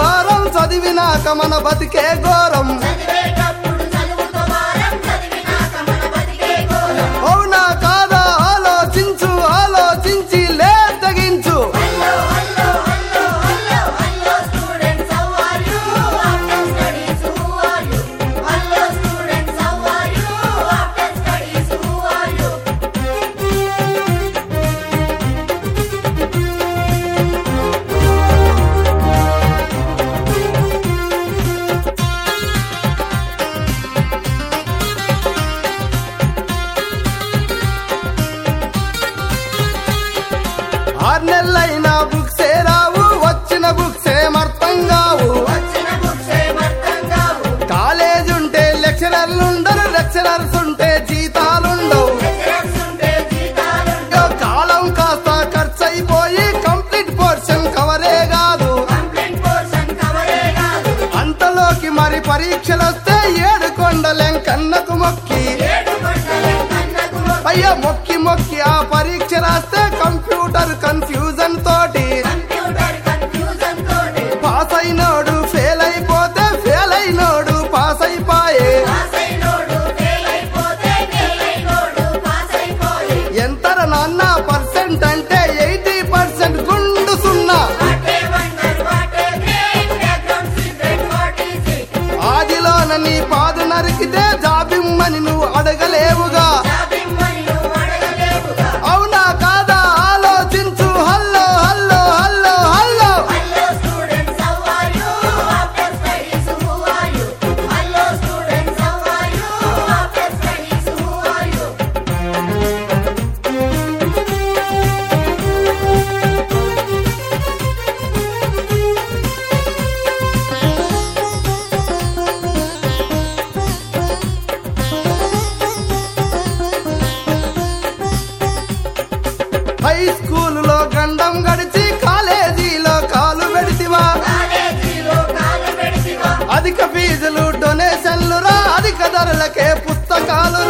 భారం చదివినాక మన బతికే ఘోరం. ఆరు నెలలైనా బుక్సే రావు వచ్చిన బుక్సే మర్తం కావు. కాలేజ్ ఉంటే లెక్చరర్లుండరు లెక్చరర్స్ ఉంటే జీతాలుండవు కాలం కాస్త ఖర్చు అయిపోయి కంప్లీట్ పోర్షన్ కవరే కాదు. అంతలోకి మరి పరీక్షలు వస్తే ఏడు కొండలెం కన్నకు మొక్కి. అయ్యా మొక్కి మొక్కి హై స్కూలులో గండం గడిచి కాలేజీలో కాలు పెడిసివా అధిక ఫీజులు డొనేషన్లు రా అధిక ధరలకే పుస్తకాలు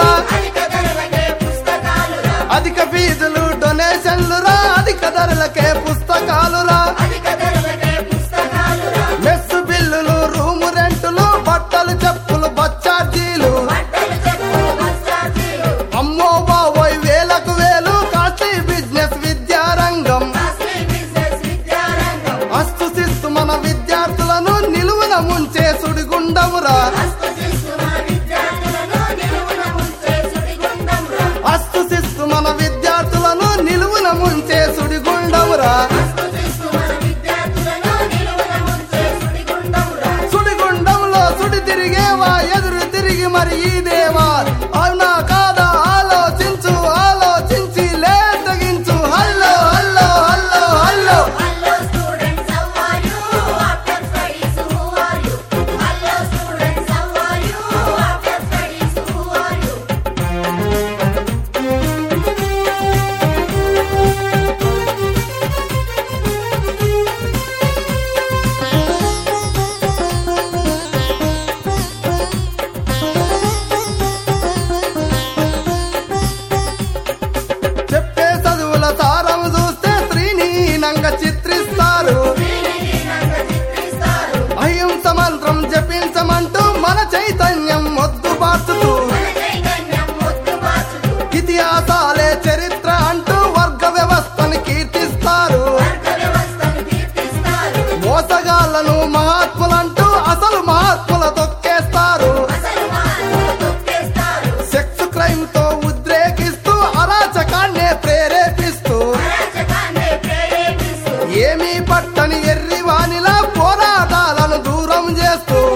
స్తోత్రం జపించమంటూ మన చైతన్యం మొద్దు బాసుతూ ఇతిహాసాలే చరిత్ర అంటూ వర్గ వ్యవస్థను కీర్తిస్తారు. మోసగాళ్ళను మహాత్ములంటూ అసలు మహాత్ముల తొక్కేస్తారు. సెక్స్ క్రైమ్తో ఉద్రేకిస్తూ అరాచకాన్నే ప్రేరేపిస్తూ. ఏమీ పట్టని Cristo.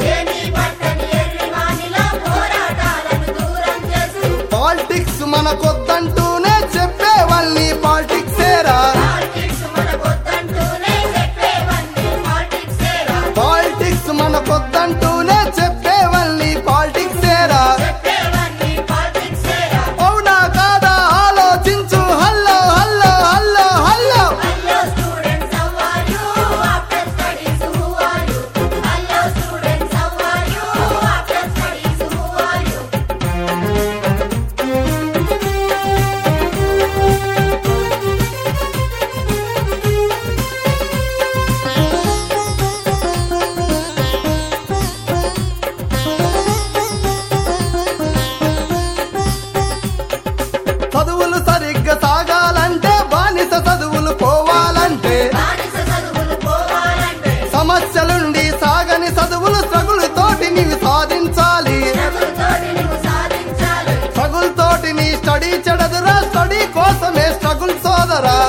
చెడదురా స్టడీ కోసమే స్ట్రగుల్ సోదరా.